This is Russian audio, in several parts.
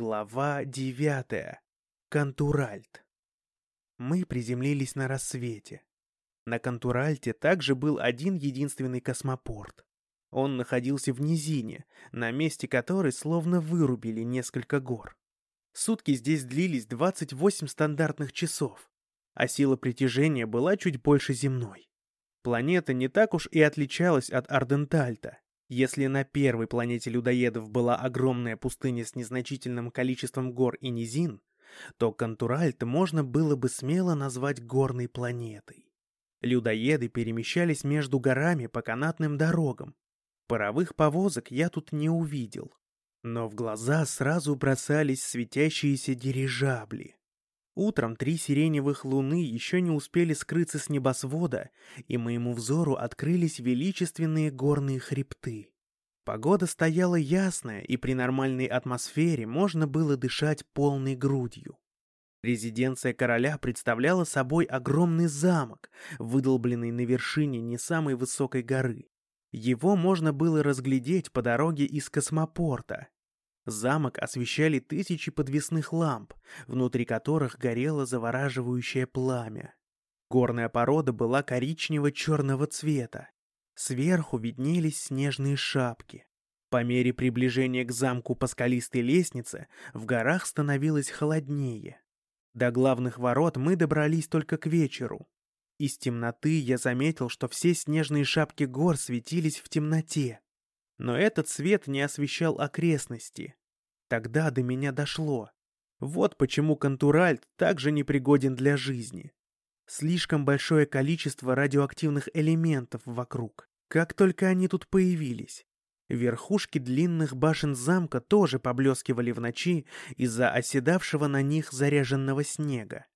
Глава девятая. Кантуральт. Мы приземлились на рассвете. На Кантуральте также был один единственный космопорт. Он находился в низине, на месте которой словно вырубили несколько гор. Сутки здесь длились 28 стандартных часов, а сила притяжения была чуть больше земной. Планета не так уж и отличалась от Ардентальта. Если на первой планете людоедов была огромная пустыня с незначительным количеством гор и низин, то Кантуральт можно было бы смело назвать горной планетой. Людоеды перемещались между горами по канатным дорогам. Паровых повозок я тут не увидел. Но в глаза сразу бросались светящиеся дирижабли. Утром три сиреневых луны еще не успели скрыться с небосвода, и моему взору открылись величественные горные хребты. Погода стояла ясная, и при нормальной атмосфере можно было дышать полной грудью. Резиденция короля представляла собой огромный замок, выдолбленный на вершине не самой высокой горы. Его можно было разглядеть по дороге из космопорта. Замок освещали тысячи подвесных ламп, внутри которых горело завораживающее пламя. Горная порода была коричнево-черного цвета. Сверху виднелись снежные шапки. По мере приближения к замку по скалистой лестнице в горах становилось холоднее. До главных ворот мы добрались только к вечеру. Из темноты я заметил, что все снежные шапки гор светились в темноте. Но этот свет не освещал окрестности. Тогда до меня дошло. Вот почему Контуральт также непригоден для жизни. Слишком большое количество радиоактивных элементов вокруг. Как только они тут появились. Верхушки длинных башен замка тоже поблескивали в ночи из-за оседавшего на них заряженного снега.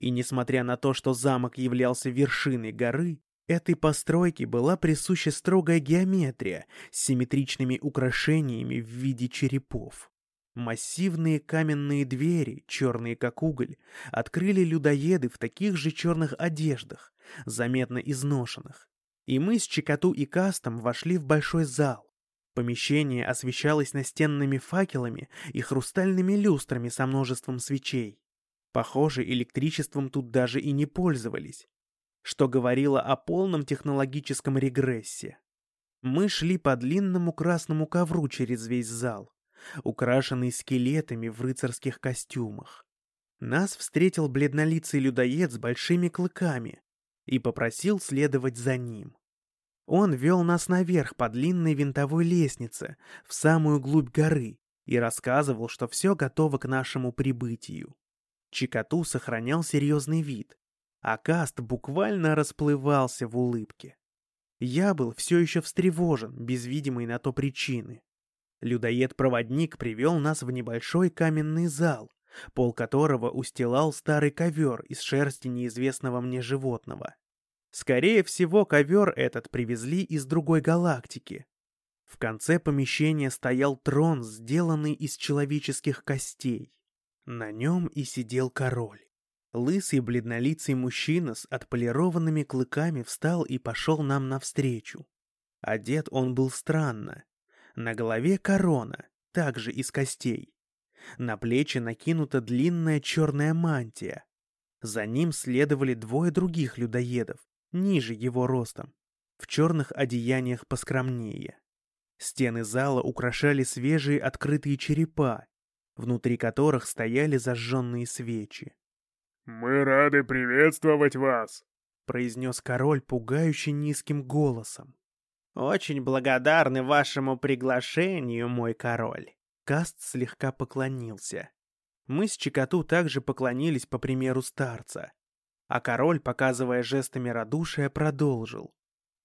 И несмотря на то, что замок являлся вершиной горы, этой постройке была присуща строгая геометрия с симметричными украшениями в виде черепов. Массивные каменные двери, черные как уголь, открыли людоеды в таких же черных одеждах, заметно изношенных. И мы с Чикату и Кастом вошли в большой зал, Помещение освещалось настенными факелами и хрустальными люстрами со множеством свечей. Похоже, электричеством тут даже и не пользовались, что говорило о полном технологическом регрессе. Мы шли по длинному красному ковру через весь зал, украшенный скелетами в рыцарских костюмах. Нас встретил бледнолицый людоед с большими клыками и попросил следовать за ним. Он вел нас наверх по длинной винтовой лестнице, в самую глубь горы, и рассказывал, что все готово к нашему прибытию. Чикату сохранял серьезный вид, а Каст буквально расплывался в улыбке. Я был все еще встревожен, без видимой на то причины. Людоед-проводник привел нас в небольшой каменный зал, пол которого устилал старый ковер из шерсти неизвестного мне животного. Скорее всего, ковер этот привезли из другой галактики. В конце помещения стоял трон, сделанный из человеческих костей. На нем и сидел король. Лысый бледнолицый мужчина с отполированными клыками встал и пошел нам навстречу. Одет он был странно. На голове корона, также из костей. На плечи накинута длинная черная мантия. За ним следовали двое других людоедов, ниже его ростом, в черных одеяниях поскромнее. Стены зала украшали свежие открытые черепа, внутри которых стояли зажженные свечи. «Мы рады приветствовать вас», — произнес король пугающе низким голосом. «Очень благодарны вашему приглашению, мой король». Каст слегка поклонился. Мы с Чикату также поклонились по примеру старца. А король, показывая жестами радушия, продолжил.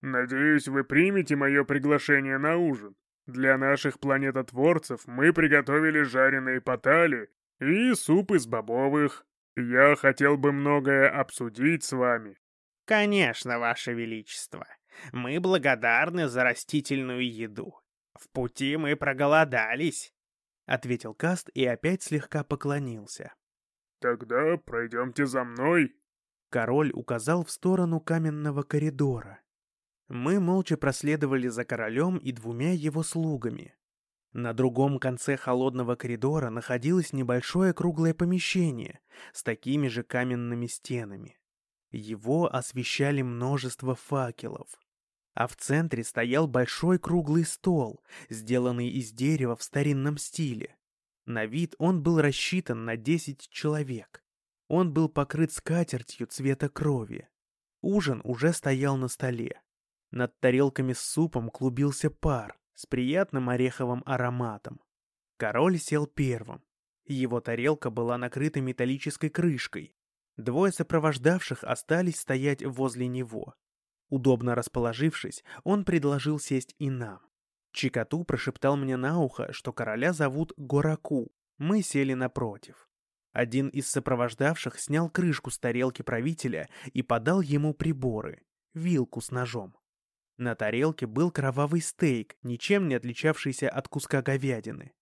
«Надеюсь, вы примете мое приглашение на ужин. Для наших планетотворцев мы приготовили жареные потали и суп из бобовых. Я хотел бы многое обсудить с вами». «Конечно, Ваше Величество. Мы благодарны за растительную еду. В пути мы проголодались», — ответил Каст и опять слегка поклонился. «Тогда пройдемте за мной», Король указал в сторону каменного коридора. Мы молча проследовали за королем и двумя его слугами. На другом конце холодного коридора находилось небольшое круглое помещение с такими же каменными стенами. Его освещали множество факелов. А в центре стоял большой круглый стол, сделанный из дерева в старинном стиле. На вид он был рассчитан на 10 человек. Он был покрыт скатертью цвета крови. Ужин уже стоял на столе. Над тарелками с супом клубился пар, с приятным ореховым ароматом. Король сел первым. Его тарелка была накрыта металлической крышкой. Двое сопровождавших остались стоять возле него. Удобно расположившись, он предложил сесть и нам. Чикату прошептал мне на ухо, что короля зовут Гораку. Мы сели напротив. Один из сопровождавших снял крышку с тарелки правителя и подал ему приборы — вилку с ножом. На тарелке был кровавый стейк, ничем не отличавшийся от куска говядины.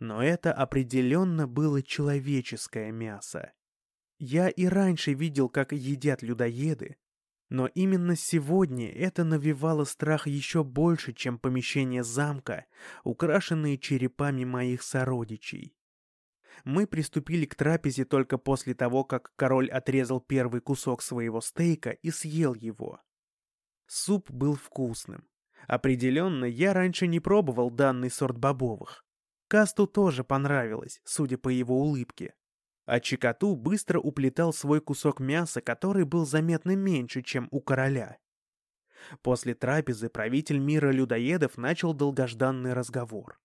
Но это определенно было человеческое мясо. Я и раньше видел, как едят людоеды, но именно сегодня это навевало страх еще больше, чем помещение замка, украшенные черепами моих сородичей. Мы приступили к трапезе только после того, как король отрезал первый кусок своего стейка и съел его. Суп был вкусным. Определенно, я раньше не пробовал данный сорт бобовых. Касту тоже понравилось, судя по его улыбке. А Чикату быстро уплетал свой кусок мяса, который был заметно меньше, чем у короля. После трапезы правитель мира людоедов начал долгожданный разговор.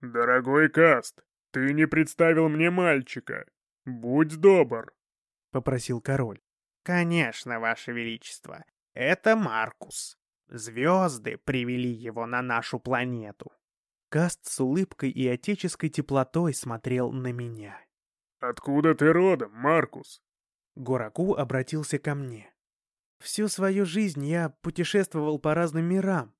«Дорогой Каст, ты не представил мне мальчика. Будь добр», — попросил король. «Конечно, Ваше Величество. Это Маркус. Звезды привели его на нашу планету. Каст с улыбкой и отеческой теплотой смотрел на меня. «Откуда ты родом, Маркус?» Гораку обратился ко мне. «Всю свою жизнь я путешествовал по разным мирам,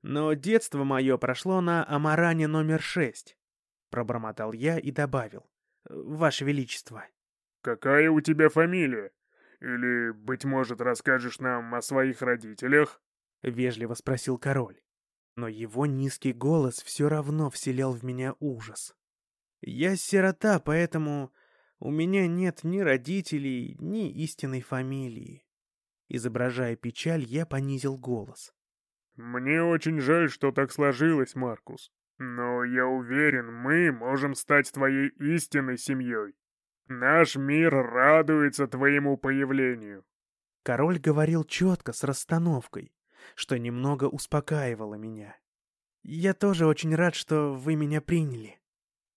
но детство мое прошло на Амаране номер шесть», — пробормотал я и добавил. «Ваше Величество». «Какая у тебя фамилия?» Или, быть может, расскажешь нам о своих родителях?» — вежливо спросил король. Но его низкий голос все равно вселял в меня ужас. «Я сирота, поэтому у меня нет ни родителей, ни истинной фамилии». Изображая печаль, я понизил голос. «Мне очень жаль, что так сложилось, Маркус. Но я уверен, мы можем стать твоей истинной семьей. Наш мир радуется твоему появлению. Король говорил четко, с расстановкой, что немного успокаивало меня. Я тоже очень рад, что вы меня приняли.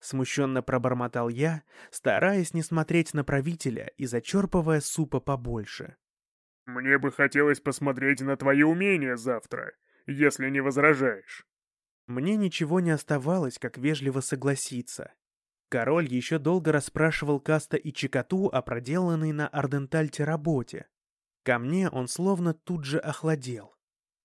Смущенно пробормотал я, стараясь не смотреть на правителя и зачерпывая супа побольше. «Мне бы хотелось посмотреть на твои умения завтра, если не возражаешь». Мне ничего не оставалось, как вежливо согласиться. Король еще долго расспрашивал Каста и Чикату о проделанной на Ардентальте работе. Ко мне он словно тут же охладел.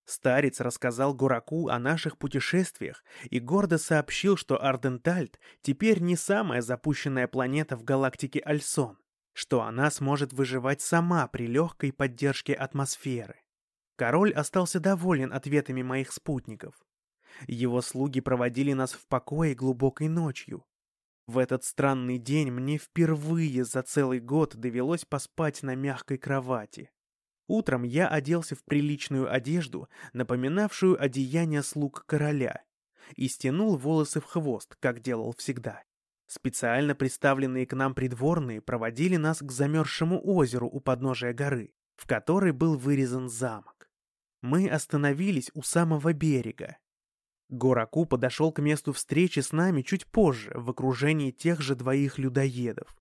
Старец рассказал Гураку о наших путешествиях и гордо сообщил, что Ардентальт теперь не самая запущенная планета в галактике Альсон, что она сможет выживать сама при легкой поддержке атмосферы. Король остался доволен ответами моих спутников. Его слуги проводили нас в покое глубокой ночью, в этот странный день мне впервые за целый год довелось поспать на мягкой кровати. Утром я оделся в приличную одежду, напоминавшую одеяние слуг короля, и стянул волосы в хвост, как делал всегда. Специально представленные к нам придворные проводили нас к замерзшему озеру у подножия горы, в которой был вырезан замок. Мы остановились у самого берега, Гораку подошел к месту встречи с нами чуть позже, в окружении тех же двоих людоедов.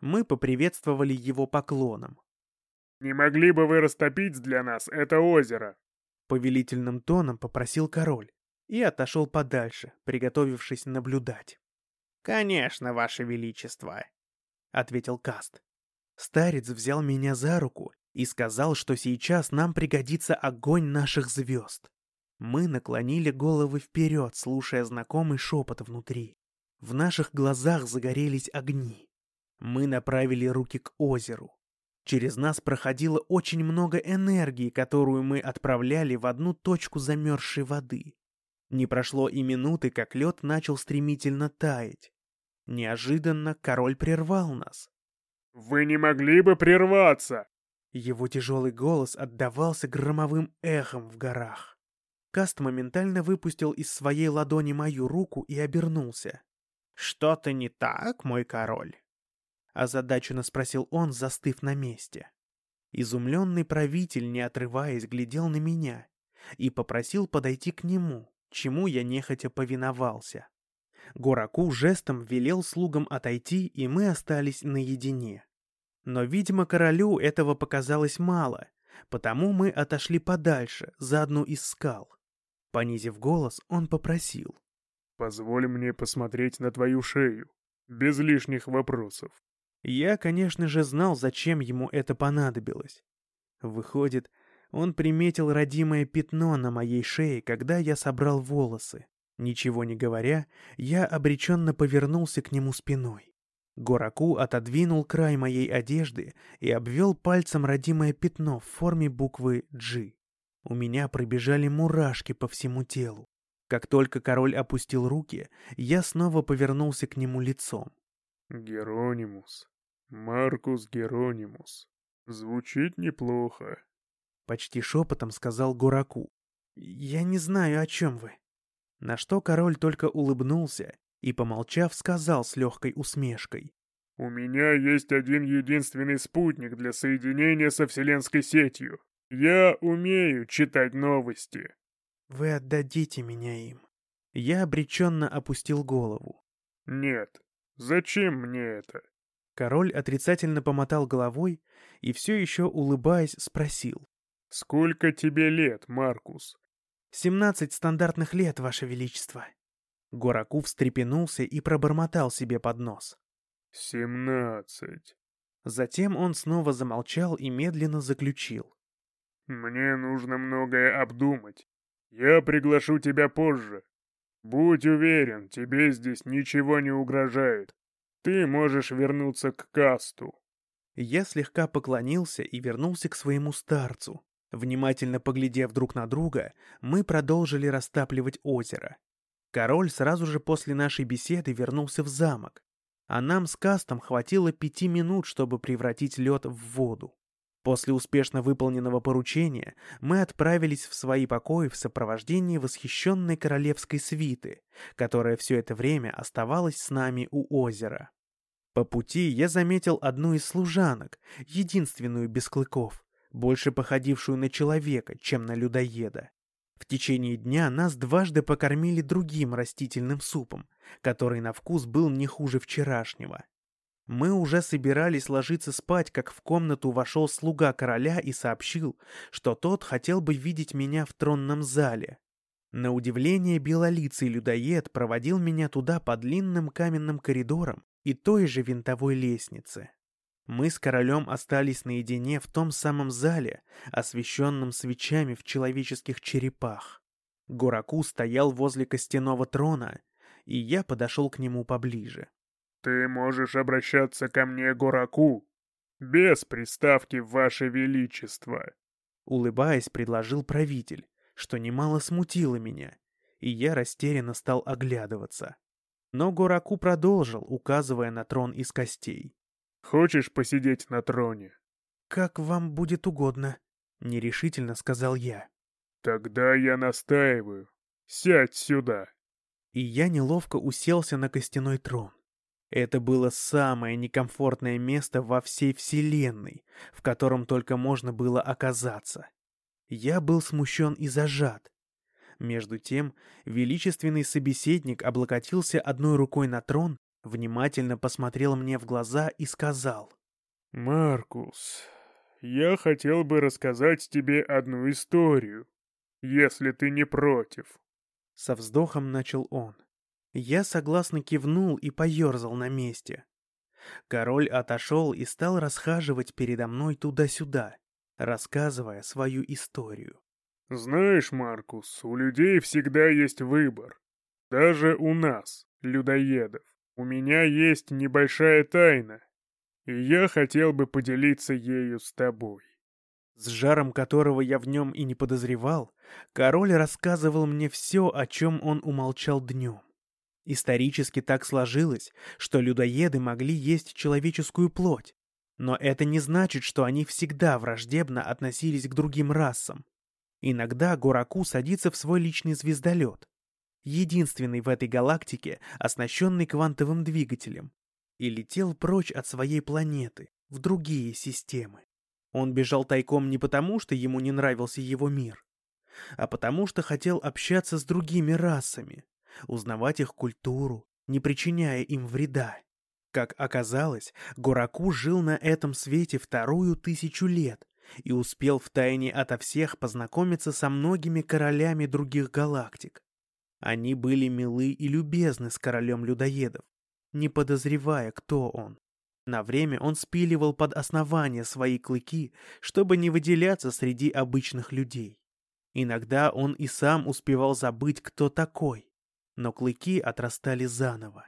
Мы поприветствовали его поклоном. «Не могли бы вы растопить для нас это озеро?» Повелительным тоном попросил король и отошел подальше, приготовившись наблюдать. «Конечно, ваше величество», — ответил Каст. Старец взял меня за руку и сказал, что сейчас нам пригодится огонь наших звезд. Мы наклонили головы вперед, слушая знакомый шепот внутри. В наших глазах загорелись огни. Мы направили руки к озеру. Через нас проходило очень много энергии, которую мы отправляли в одну точку замерзшей воды. Не прошло и минуты, как лед начал стремительно таять. Неожиданно король прервал нас. «Вы не могли бы прерваться?» Его тяжелый голос отдавался громовым эхом в горах. Каст моментально выпустил из своей ладони мою руку и обернулся. «Что-то не так, мой король?» Озадаченно спросил он, застыв на месте. Изумленный правитель, не отрываясь, глядел на меня и попросил подойти к нему, чему я нехотя повиновался. Гораку жестом велел слугам отойти, и мы остались наедине. Но, видимо, королю этого показалось мало, потому мы отошли подальше, за одну из скал. Понизив голос, он попросил. «Позволь мне посмотреть на твою шею, без лишних вопросов». Я, конечно же, знал, зачем ему это понадобилось. Выходит, он приметил родимое пятно на моей шее, когда я собрал волосы. Ничего не говоря, я обреченно повернулся к нему спиной. Гораку отодвинул край моей одежды и обвел пальцем родимое пятно в форме буквы «G». У меня пробежали мурашки по всему телу. Как только король опустил руки, я снова повернулся к нему лицом. «Геронимус. Маркус Геронимус. Звучит неплохо», — почти шепотом сказал Гораку. «Я не знаю, о чем вы». На что король только улыбнулся и, помолчав, сказал с легкой усмешкой. «У меня есть один единственный спутник для соединения со вселенской сетью. Я умею читать новости». «Вы отдадите меня им». Я обреченно опустил голову. «Нет. Зачем мне это?» Король отрицательно помотал головой и все еще, улыбаясь, спросил. «Сколько тебе лет, Маркус?» «Семнадцать стандартных лет, Ваше Величество». Гораку встрепенулся и пробормотал себе под нос. «Семнадцать». Затем он снова замолчал и медленно заключил. «Мне нужно многое обдумать. Я приглашу тебя позже. Будь уверен, тебе здесь ничего не угрожает. Ты можешь вернуться к касту». Я слегка поклонился и вернулся к своему старцу, Внимательно поглядев друг на друга, мы продолжили растапливать озеро. Король сразу же после нашей беседы вернулся в замок, а нам с Кастом хватило пяти минут, чтобы превратить лед в воду. После успешно выполненного поручения мы отправились в свои покои в сопровождении восхищенной королевской свиты, которая все это время оставалась с нами у озера. По пути я заметил одну из служанок, единственную без клыков больше походившую на человека, чем на людоеда. В течение дня нас дважды покормили другим растительным супом, который на вкус был не хуже вчерашнего. Мы уже собирались ложиться спать, как в комнату вошел слуга короля и сообщил, что тот хотел бы видеть меня в тронном зале. На удивление белолицый людоед проводил меня туда по длинным каменным коридорам и той же винтовой лестнице. Мы с королем остались наедине в том самом зале, освещенном свечами в человеческих черепах. Гораку стоял возле костяного трона, и я подошел к нему поближе. «Ты можешь обращаться ко мне, Гораку, без приставки «Ваше Величество», — улыбаясь, предложил правитель, что немало смутило меня, и я растерянно стал оглядываться. Но Гораку продолжил, указывая на трон из костей. Хочешь посидеть на троне?» «Как вам будет угодно», — нерешительно сказал я. «Тогда я настаиваю. Сядь сюда». И я неловко уселся на костяной трон. Это было самое некомфортное место во всей вселенной, в котором только можно было оказаться. Я был смущен и зажат. Между тем, величественный собеседник облокотился одной рукой на трон, внимательно посмотрел мне в глаза и сказал. «Маркус, я хотел бы рассказать тебе одну историю, если ты не против». Со вздохом начал он. Я согласно кивнул и поерзал на месте. Король отошел и стал расхаживать передо мной туда-сюда, рассказывая свою историю. «Знаешь, Маркус, у людей всегда есть выбор. Даже у нас, людоедов. У меня есть небольшая тайна, и я хотел бы поделиться ею с тобой. с жаром которого я в нем и не подозревал, король рассказывал мне все, о чем он умолчал днем. Исторически так сложилось, что людоеды могли есть человеческую плоть, но это не значит, что они всегда враждебно относились к другим расам. Иногда Гораку садится в свой личный звездолет, единственный в этой галактике, оснащенный квантовым двигателем, и летел прочь от своей планеты, в другие системы. Он бежал тайком не потому, что ему не нравился его мир, а потому что хотел общаться с другими расами, узнавать их культуру, не причиняя им вреда. Как оказалось, Гураку жил на этом свете вторую тысячу лет и успел втайне ото всех познакомиться со многими королями других галактик. Они были милы и любезны с королем людоедов, не подозревая, кто он. На время он спиливал под основание свои клыки, чтобы не выделяться среди обычных людей. Иногда он и сам успевал забыть, кто такой, но клыки отрастали заново.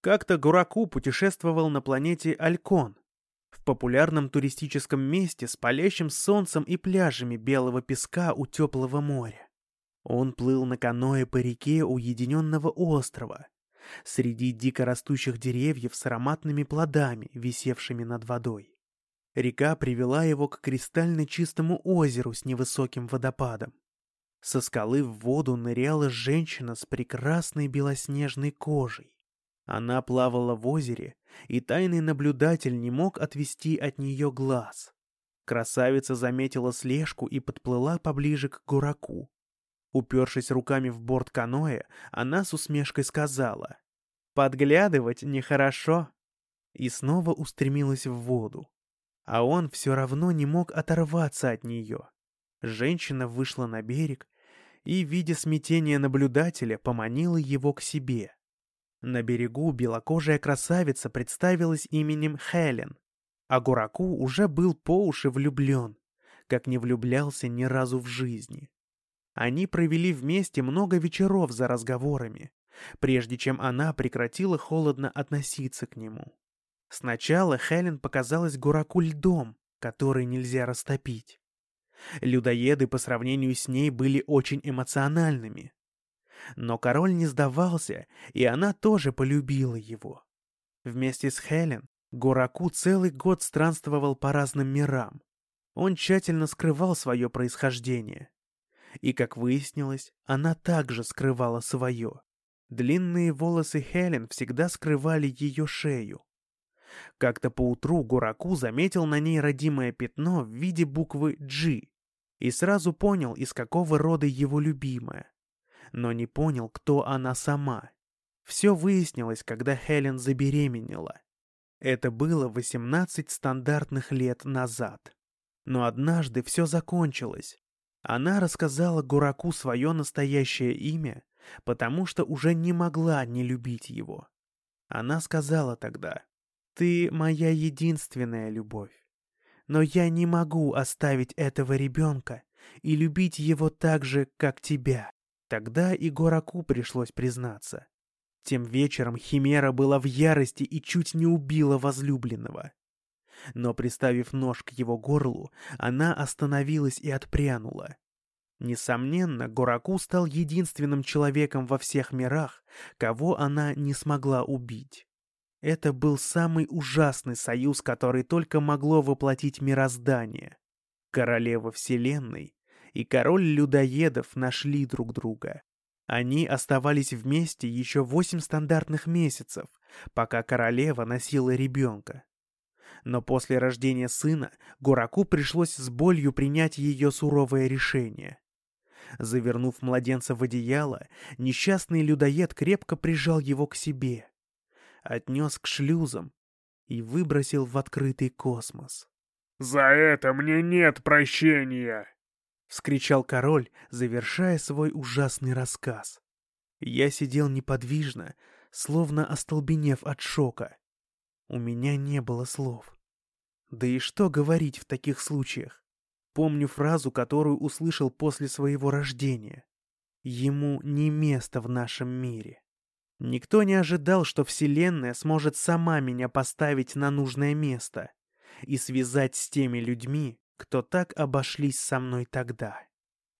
Как-то Гураку путешествовал на планете Алькон, в популярном туристическом месте с палящим солнцем и пляжами белого песка у теплого моря. Он плыл на каное по реке уединенного острова, среди дикорастущих деревьев с ароматными плодами, висевшими над водой. Река привела его к кристально чистому озеру с невысоким водопадом. Со скалы в воду ныряла женщина с прекрасной белоснежной кожей. Она плавала в озере, и тайный наблюдатель не мог отвести от нее глаз. Красавица заметила слежку и подплыла поближе к Гураку. Упершись руками в борт каноэ, она с усмешкой сказала «Подглядывать нехорошо» и снова устремилась в воду. А он все равно не мог оторваться от нее. Женщина вышла на берег и, видя смятение наблюдателя, поманила его к себе. На берегу белокожая красавица представилась именем Хелен, а Гураку уже был по уши влюблен, как не влюблялся ни разу в жизни. Они провели вместе много вечеров за разговорами, прежде чем она прекратила холодно относиться к нему. Сначала Хелен показалась Гураку льдом, который нельзя растопить. Людоеды по сравнению с ней были очень эмоциональными. Но король не сдавался, и она тоже полюбила его. Вместе с Хелен Гураку целый год странствовал по разным мирам. Он тщательно скрывал свое происхождение. И, как выяснилось, она также скрывала свое. Длинные волосы Хелен всегда скрывали ее шею. Как-то поутру Гураку заметил на ней родимое пятно в виде буквы «G», и сразу понял, из какого рода его любимая. Но не понял, кто она сама. Все выяснилось, когда Хелен забеременела. Это было 18 стандартных лет назад. Но однажды все закончилось. Она рассказала Гураку свое настоящее имя, потому что уже не могла не любить его. Она сказала тогда, «Ты моя единственная любовь. Но я не могу оставить этого ребенка и любить его так же, как тебя. Тогда и Гораку пришлось признаться. Тем вечером Химера была в ярости и чуть не убила возлюбленного. Но, приставив нож к его горлу, она остановилась и отпрянула. Несомненно, Гораку стал единственным человеком во всех мирах, кого она не смогла убить. Это был самый ужасный союз, который только могло воплотить мироздание. Королева Вселенной и король людоедов нашли друг друга. Они оставались вместе еще восемь стандартных месяцев, пока королева носила ребенка. Но после рождения сына Гураку пришлось с болью принять ее суровое решение. Завернув младенца в одеяло, несчастный людоед крепко прижал его к себе отнес к шлюзам и выбросил в открытый космос. «За это мне нет прощения!» — вскричал король, завершая свой ужасный рассказ. Я сидел неподвижно, словно остолбенев от шока. У меня не было слов. Да и что говорить в таких случаях? Помню фразу, которую услышал после своего рождения. Ему не место в нашем мире. Никто не ожидал, что Вселенная сможет сама меня поставить на нужное место и связать с теми людьми, кто так обошлись со мной тогда.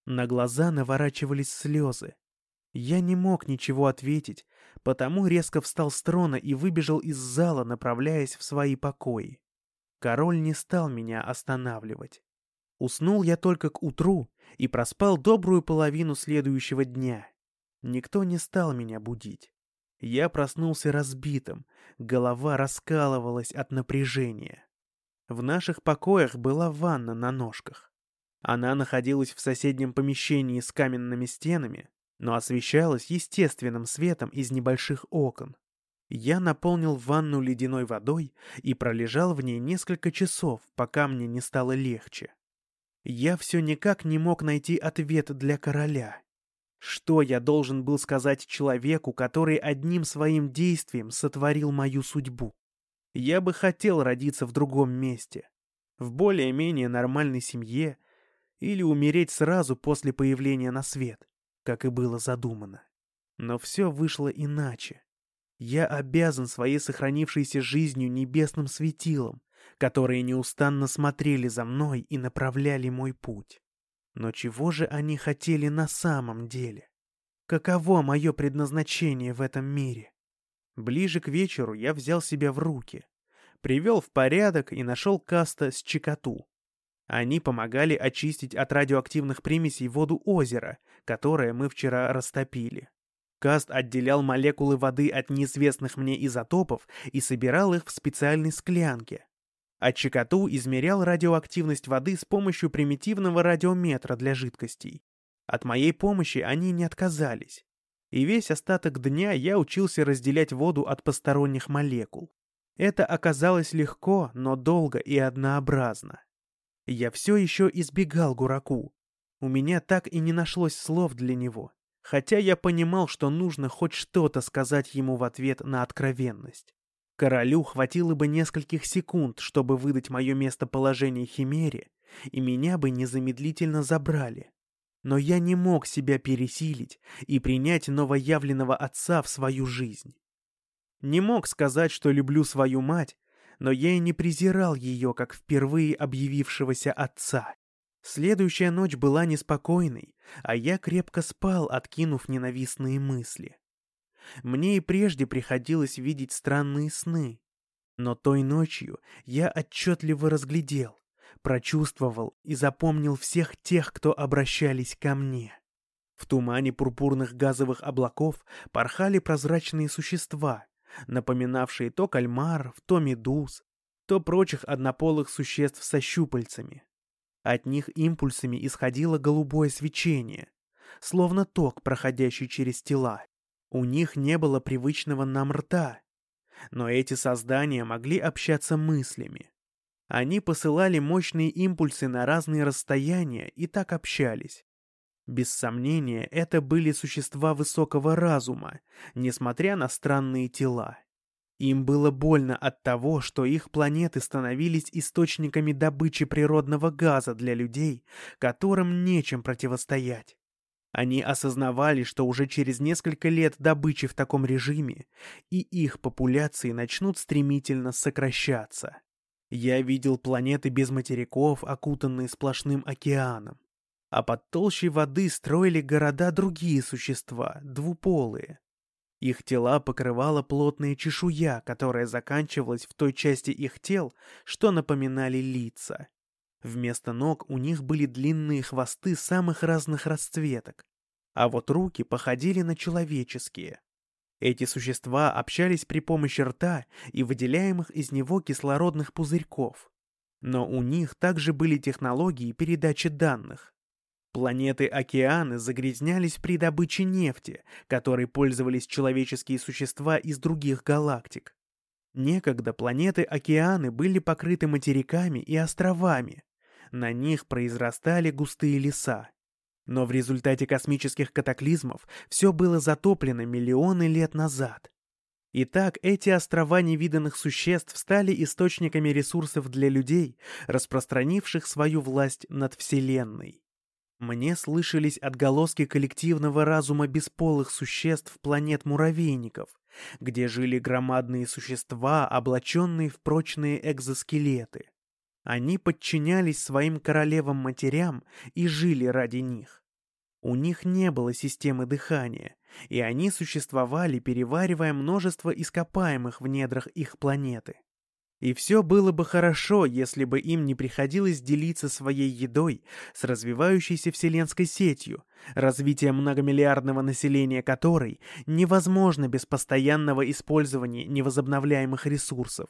На глаза наворачивались слезы. Я не мог ничего ответить, потому резко встал с трона и выбежал из зала, направляясь в свои покои. Король не стал меня останавливать. Уснул я только к утру и проспал добрую половину следующего дня. Никто не стал меня будить. Я проснулся разбитым, голова раскалывалась от напряжения. В наших покоях была ванна на ножках. Она находилась в соседнем помещении с каменными стенами, но освещалась естественным светом из небольших окон. Я наполнил ванну ледяной водой и пролежал в ней несколько часов, пока мне не стало легче. Я все никак не мог найти ответ для короля. Что я должен был сказать человеку, который одним своим действием сотворил мою судьбу? Я бы хотел родиться в другом месте, в более-менее нормальной семье, или умереть сразу после появления на свет, как и было задумано. Но все вышло иначе. Я обязан своей сохранившейся жизнью небесным светилом, которые неустанно смотрели за мной и направляли мой путь. Но чего же они хотели на самом деле? Каково мое предназначение в этом мире? Ближе к вечеру я взял себя в руки, привел в порядок и нашел каста с чекоту. Они помогали очистить от радиоактивных примесей воду озера, которое мы вчера растопили. Каст отделял молекулы воды от неизвестных мне изотопов и собирал их в специальной склянке. А Чикату измерял радиоактивность воды с помощью примитивного радиометра для жидкостей. От моей помощи они не отказались. И весь остаток дня я учился разделять воду от посторонних молекул. Это оказалось легко, но долго и однообразно. Я все еще избегал Гураку. У меня так и не нашлось слов для него хотя я понимал, что нужно хоть что-то сказать ему в ответ на откровенность. Королю хватило бы нескольких секунд, чтобы выдать мое местоположение Химере, и меня бы незамедлительно забрали. Но я не мог себя пересилить и принять новоявленного отца в свою жизнь. Не мог сказать, что люблю свою мать, но я и не презирал ее, как впервые объявившегося отца. Следующая ночь была неспокойной, а я крепко спал, откинув ненавистные мысли. Мне и прежде приходилось видеть странные сны. Но той ночью я отчетливо разглядел, прочувствовал и запомнил всех тех, кто обращались ко мне. В тумане пурпурных газовых облаков порхали прозрачные существа, напоминавшие то кальмаров, то медуз, то прочих однополых существ со щупальцами. От них импульсами исходило голубое свечение, словно ток, проходящий через тела. У них не было привычного нам рта, но эти создания могли общаться мыслями. Они посылали мощные импульсы на разные расстояния и так общались. Без сомнения, это были существа высокого разума, несмотря на странные тела. Им было больно от того, что их планеты становились источниками добычи природного газа для людей, которым нечем противостоять. Они осознавали, что уже через несколько лет добычи в таком режиме, и их популяции начнут стремительно сокращаться. Я видел планеты без материков, окутанные сплошным океаном. А под толщей воды строили города другие существа, двуполые. Их тела покрывала плотная чешуя, которая заканчивалась в той части их тел, что напоминали лица. Вместо ног у них были длинные хвосты самых разных расцветок, а вот руки походили на человеческие. Эти существа общались при помощи рта и выделяемых из него кислородных пузырьков. Но у них также были технологии передачи данных. Планеты-океаны загрязнялись при добыче нефти, которой пользовались человеческие существа из других галактик. Некогда планеты-океаны были покрыты материками и островами. На них произрастали густые леса. Но в результате космических катаклизмов все было затоплено миллионы лет назад. Итак, эти острова невиданных существ стали источниками ресурсов для людей, распространивших свою власть над Вселенной. Мне слышались отголоски коллективного разума бесполых существ планет-муравейников, где жили громадные существа, облаченные в прочные экзоскелеты. Они подчинялись своим королевам-матерям и жили ради них. У них не было системы дыхания, и они существовали, переваривая множество ископаемых в недрах их планеты. И все было бы хорошо, если бы им не приходилось делиться своей едой с развивающейся вселенской сетью, развитие многомиллиардного населения которой невозможно без постоянного использования невозобновляемых ресурсов.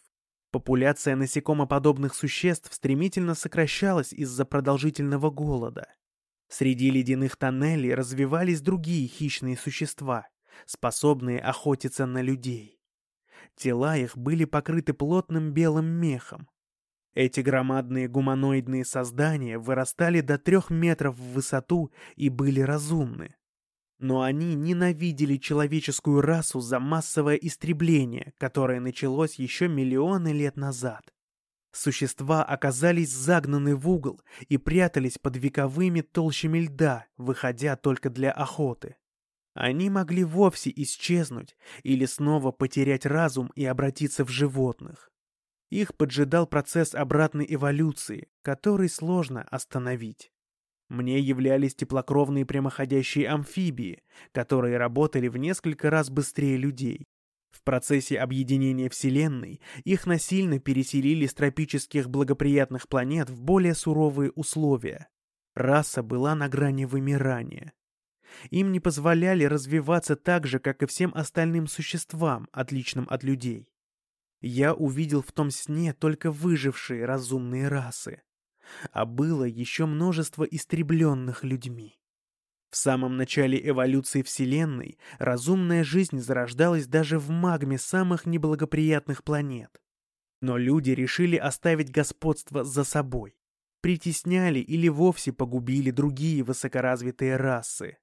Популяция насекомоподобных существ стремительно сокращалась из-за продолжительного голода. Среди ледяных тоннелей развивались другие хищные существа, способные охотиться на людей. Тела их были покрыты плотным белым мехом. Эти громадные гуманоидные создания вырастали до трех метров в высоту и были разумны. Но они ненавидели человеческую расу за массовое истребление, которое началось еще миллионы лет назад. Существа оказались загнаны в угол и прятались под вековыми толщами льда, выходя только для охоты. Они могли вовсе исчезнуть или снова потерять разум и обратиться в животных. Их поджидал процесс обратной эволюции, который сложно остановить. Мне являлись теплокровные прямоходящие амфибии, которые работали в несколько раз быстрее людей. В процессе объединения Вселенной их насильно переселили с тропических благоприятных планет в более суровые условия. Раса была на грани вымирания. Им не позволяли развиваться так же, как и всем остальным существам, отличным от людей. Я увидел в том сне только выжившие разумные расы. А было еще множество истребленных людьми. В самом начале эволюции Вселенной разумная жизнь зарождалась даже в магме самых неблагоприятных планет. Но люди решили оставить господство за собой. Притесняли или вовсе погубили другие высокоразвитые расы.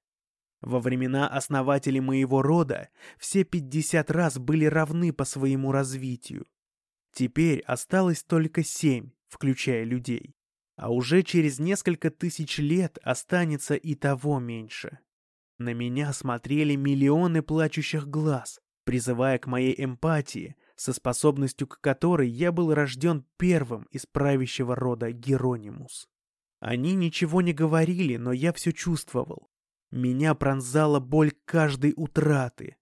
Во времена основателей моего рода все 50 раз были равны по своему развитию. Теперь осталось только семь, включая людей а уже через несколько тысяч лет останется и того меньше. На меня смотрели миллионы плачущих глаз, призывая к моей эмпатии, со способностью к которой я был рожден первым из правящего рода Геронимус. Они ничего не говорили, но я все чувствовал. Меня пронзала боль каждой утраты.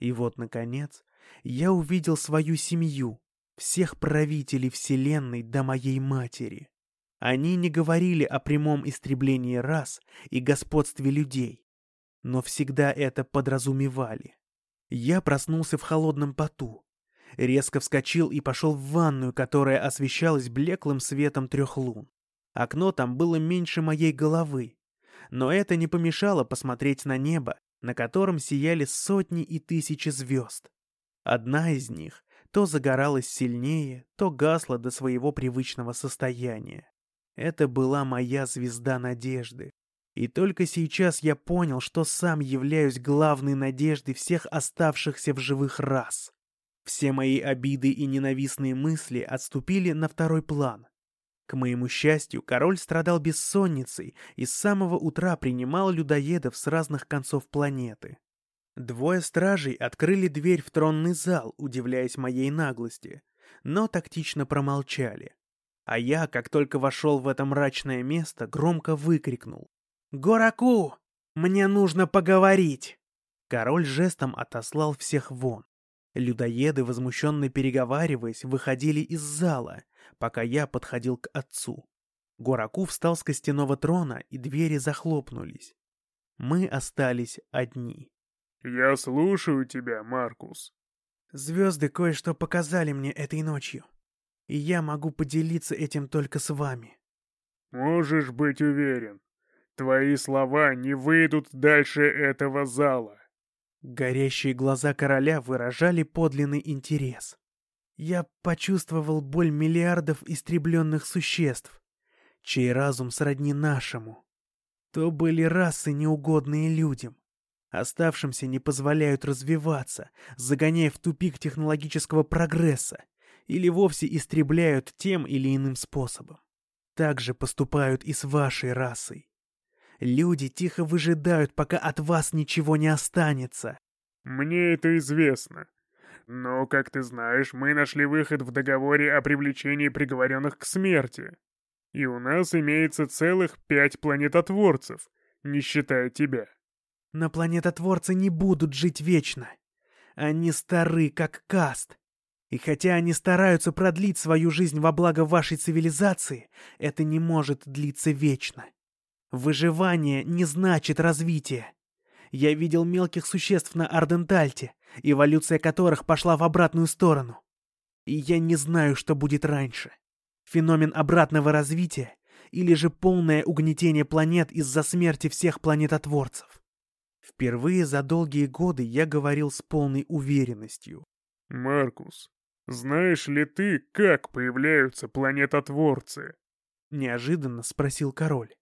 И вот, наконец, я увидел свою семью, всех правителей Вселенной до моей матери. Они не говорили о прямом истреблении рас и господстве людей, но всегда это подразумевали. Я проснулся в холодном поту, резко вскочил и пошел в ванную, которая освещалась блеклым светом трех лун. Окно там было меньше моей головы, но это не помешало посмотреть на небо, на котором сияли сотни и тысячи звезд. Одна из них то загоралась сильнее, то гасла до своего привычного состояния. Это была моя звезда надежды. И только сейчас я понял, что сам являюсь главной надеждой всех оставшихся в живых рас. Все мои обиды и ненавистные мысли отступили на второй план. К моему счастью, король страдал бессонницей и с самого утра принимал людоедов с разных концов планеты. Двое стражей открыли дверь в тронный зал, удивляясь моей наглости, но тактично промолчали. А я, как только вошел в это мрачное место, громко выкрикнул. «Гораку! Мне нужно поговорить!» Король жестом отослал всех вон. Людоеды, возмущенно переговариваясь, выходили из зала, пока я подходил к отцу. Гораку встал с костяного трона, и двери захлопнулись. Мы остались одни. «Я слушаю тебя, Маркус». «Звезды кое-что показали мне этой ночью и я могу поделиться этим только с вами. Можешь быть уверен, твои слова не выйдут дальше этого зала. Горящие глаза короля выражали подлинный интерес. Я почувствовал боль миллиардов истребленных существ, чей разум сродни нашему. То были расы, неугодные людям. Оставшимся не позволяют развиваться, загоняя в тупик технологического прогресса или вовсе истребляют тем или иным способом. Так же поступают и с вашей расой. Люди тихо выжидают, пока от вас ничего не останется. Мне это известно. Но, как ты знаешь, мы нашли выход в договоре о привлечении приговоренных к смерти. И у нас имеется целых пять планетотворцев, не считая тебя. Но планетотворцы не будут жить вечно. Они стары, как каст. И хотя они стараются продлить свою жизнь во благо вашей цивилизации, это не может длиться вечно. Выживание не значит развитие. Я видел мелких существ на Ардентальте, эволюция которых пошла в обратную сторону. И я не знаю, что будет раньше. Феномен обратного развития или же полное угнетение планет из-за смерти всех планетотворцев. Впервые за долгие годы я говорил с полной уверенностью. «Маркус, знаешь ли ты, как появляются планетотворцы?» Неожиданно спросил король.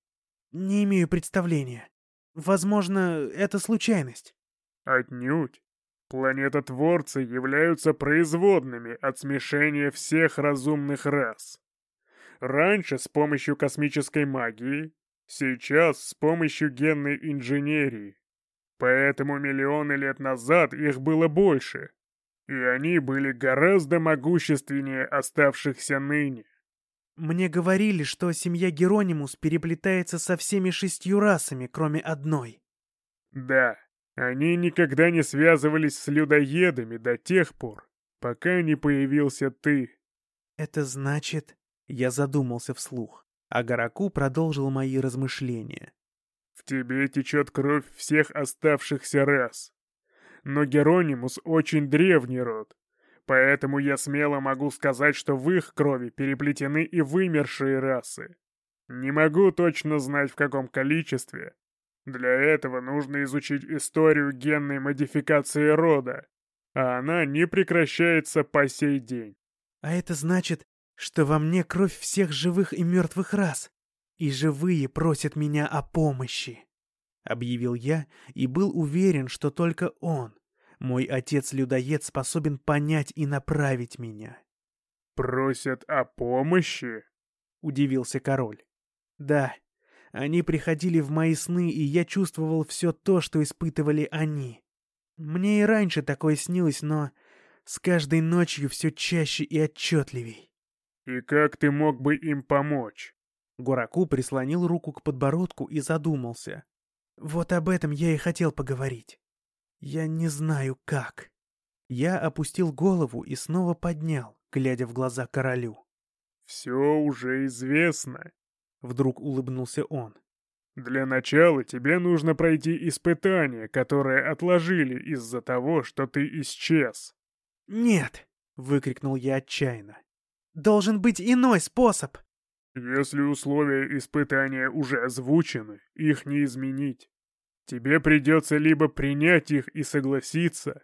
Не имею представления. Возможно, это случайность. Отнюдь. Планетотворцы являются производными от смешения всех разумных рас. Раньше с помощью космической магии, сейчас с помощью генной инженерии. Поэтому миллионы лет назад их было больше, и они были гораздо могущественнее оставшихся ныне. Мне говорили, что семья Геронимус переплетается со всеми шестью расами, кроме одной. Да, они никогда не связывались с людоедами до тех пор, пока не появился ты. Это значит... Я задумался вслух, а Гараку продолжил мои размышления. В тебе течет кровь всех оставшихся рас. Но Геронимус очень древний род, Поэтому я смело могу сказать, что в их крови переплетены и вымершие расы. Не могу точно знать в каком количестве. Для этого нужно изучить историю генной модификации рода, а она не прекращается по сей день. А это значит, что во мне кровь всех живых и мертвых рас, и живые просят меня о помощи. Объявил я и был уверен, что только он, мой отец-людоед способен понять и направить меня. «Просят о помощи?» — удивился король. «Да, они приходили в мои сны, и я чувствовал все то, что испытывали они. Мне и раньше такое снилось, но с каждой ночью все чаще и отчетливей». «И как ты мог бы им помочь?» Гураку прислонил руку к подбородку и задумался. «Вот об этом я и хотел поговорить. Я не знаю как. Я опустил голову и снова поднял, глядя в глаза королю. «Все уже известно», — вдруг улыбнулся он. «Для начала тебе нужно пройти испытание, которое отложили из-за того, что ты исчез». «Нет!» — выкрикнул я отчаянно. «Должен быть иной способ!» «Если условия испытания уже озвучены, их не изменить. Тебе придется либо принять их и согласиться,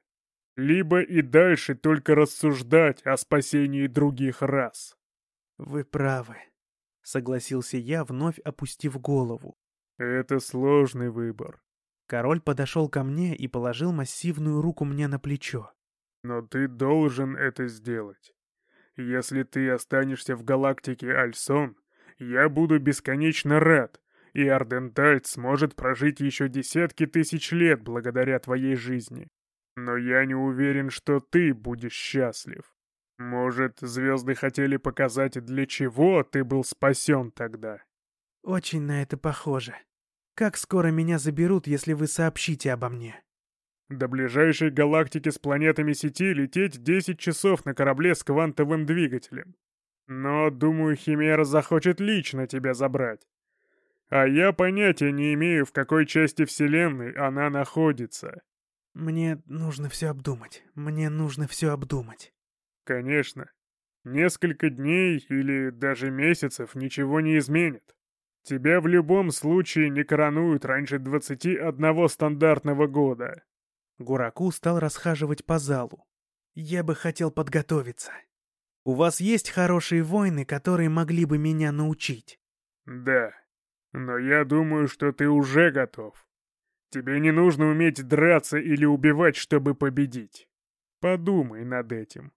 либо и дальше только рассуждать о спасении других рас. Вы правы, согласился я, вновь опустив голову. Это сложный выбор. Король подошел ко мне и положил массивную руку мне на плечо. Но ты должен это сделать. Если ты останешься в галактике Альсон, я буду бесконечно рад, и Ардентальт сможет прожить еще десятки тысяч лет благодаря твоей жизни. Но я не уверен, что ты будешь счастлив. Может, звезды хотели показать, для чего ты был спасен тогда? Очень на это похоже. Как скоро меня заберут, если вы сообщите обо мне? До ближайшей галактики с планетами сети лететь 10 часов на корабле с квантовым двигателем. Но, думаю, Химера захочет лично тебя забрать. А я понятия не имею, в какой части Вселенной она находится. Мне нужно все обдумать. Мне нужно все обдумать. Конечно. Несколько дней или даже месяцев ничего не изменит. Тебя в любом случае не коронуют раньше 21 стандартного года. Гураку стал расхаживать по залу. Я бы хотел подготовиться. У вас есть хорошие воины, которые могли бы меня научить? Да. Но я думаю, что ты уже готов. Тебе не нужно уметь драться или убивать, чтобы победить. Подумай над этим.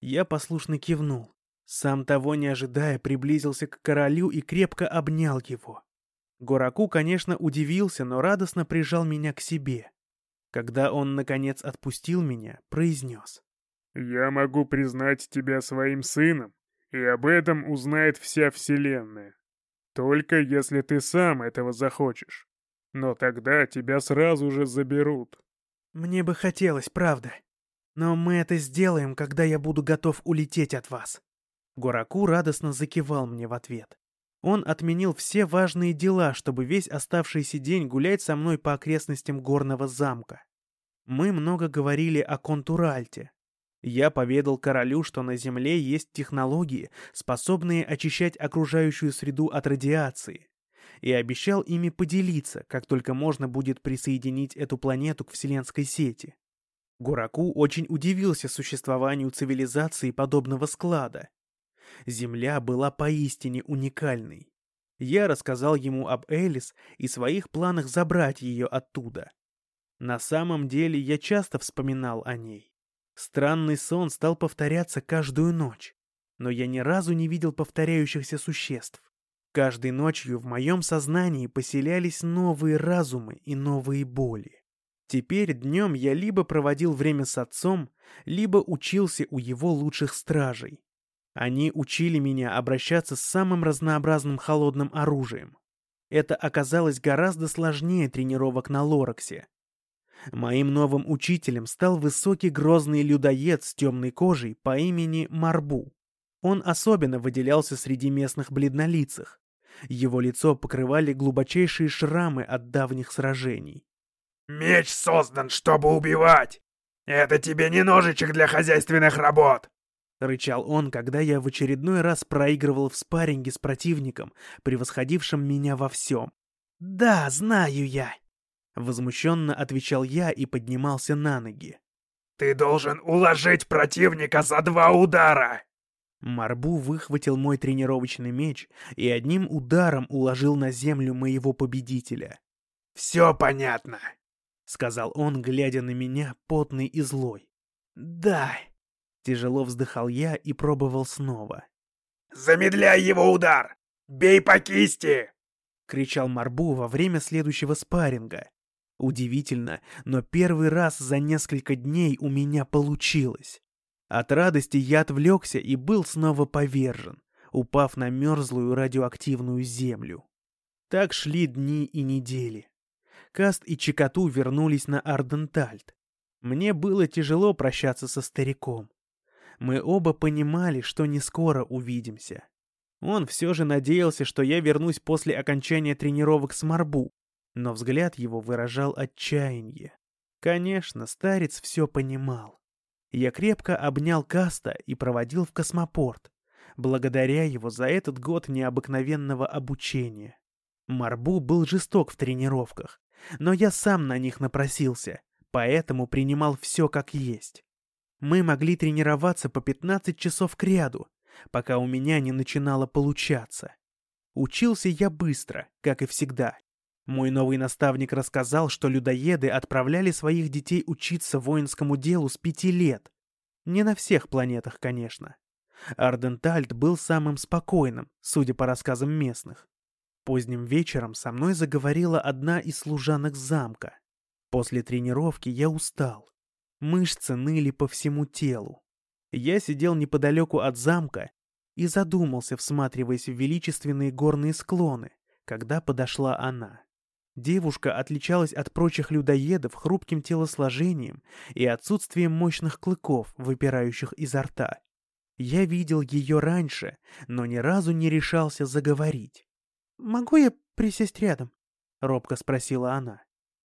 Я послушно кивнул. Сам того не ожидая, приблизился к королю и крепко обнял его. Гораку, конечно, удивился, но радостно прижал меня к себе. Когда он, наконец, отпустил меня, произнес. Я могу признать тебя своим сыном, и об этом узнает вся Вселенная. Только если ты сам этого захочешь. Но тогда тебя сразу же заберут. Мне бы хотелось, правда. Но мы это сделаем, когда я буду готов улететь от вас. Гураку радостно закивал мне в ответ. Он отменил все важные дела, чтобы весь оставшийся день гулять со мной по окрестностям горного замка. Мы много говорили о контуральте. Я поведал королю, что на Земле есть технологии, способные очищать окружающую среду от радиации, и обещал ими поделиться, как только можно будет присоединить эту планету к вселенской сети. Гураку очень удивился существованию цивилизации подобного склада. Земля была поистине уникальной. Я рассказал ему об Элис и своих планах забрать ее оттуда. На самом деле я часто вспоминал о ней. Странный сон стал повторяться каждую ночь, но я ни разу не видел повторяющихся существ. Каждой ночью в моем сознании поселялись новые разумы и новые боли. Теперь днем я либо проводил время с отцом, либо учился у его лучших стражей. Они учили меня обращаться с самым разнообразным холодным оружием. Это оказалось гораздо сложнее тренировок на Лораксе. Моим новым учителем стал высокий грозный людоед с темной кожей по имени Марбу. Он особенно выделялся среди местных бледнолицых. Его лицо покрывали глубочайшие шрамы от давних сражений. «Меч создан, чтобы убивать! Это тебе не ножичек для хозяйственных работ!» Рычал он, когда я в очередной раз проигрывал в спарринге с противником, превосходившим меня во всем. «Да, знаю я!» Возмущенно отвечал я и поднимался на ноги. «Ты должен уложить противника за два удара!» Марбу выхватил мой тренировочный меч и одним ударом уложил на землю моего победителя. «Все понятно», — сказал он, глядя на меня, потный и злой. «Да», — тяжело вздыхал я и пробовал снова. «Замедляй его удар! Бей по кисти!» — кричал Марбу во время следующего спарринга. Удивительно, но первый раз за несколько дней у меня получилось. От радости я отвлекся и был снова повержен, упав на мерзлую радиоактивную землю. Так шли дни и недели. Каст и Чикату вернулись на Ардентальт. Мне было тяжело прощаться со стариком. Мы оба понимали, что не скоро увидимся. Он все же надеялся, что я вернусь после окончания тренировок с Марбу, но взгляд его выражал отчаяние. Конечно, старец все понимал. Я крепко обнял Каста и проводил в космопорт, благодаря его за этот год необыкновенного обучения. Марбу был жесток в тренировках, но я сам на них напросился, поэтому принимал все как есть. Мы могли тренироваться по 15 часов кряду, пока у меня не начинало получаться. Учился я быстро, как и всегда. Мой новый наставник рассказал, что людоеды отправляли своих детей учиться воинскому делу с пяти лет. Не на всех планетах, конечно. Ардентальд был самым спокойным, судя по рассказам местных. Поздним вечером со мной заговорила одна из служанок замка. После тренировки я устал. Мышцы ныли по всему телу. Я сидел неподалеку от замка и задумался, всматриваясь в величественные горные склоны, когда подошла она. Девушка отличалась от прочих людоедов хрупким телосложением и отсутствием мощных клыков, выпирающих изо рта. Я видел ее раньше, но ни разу не решался заговорить. «Могу я присесть рядом?» — робко спросила она.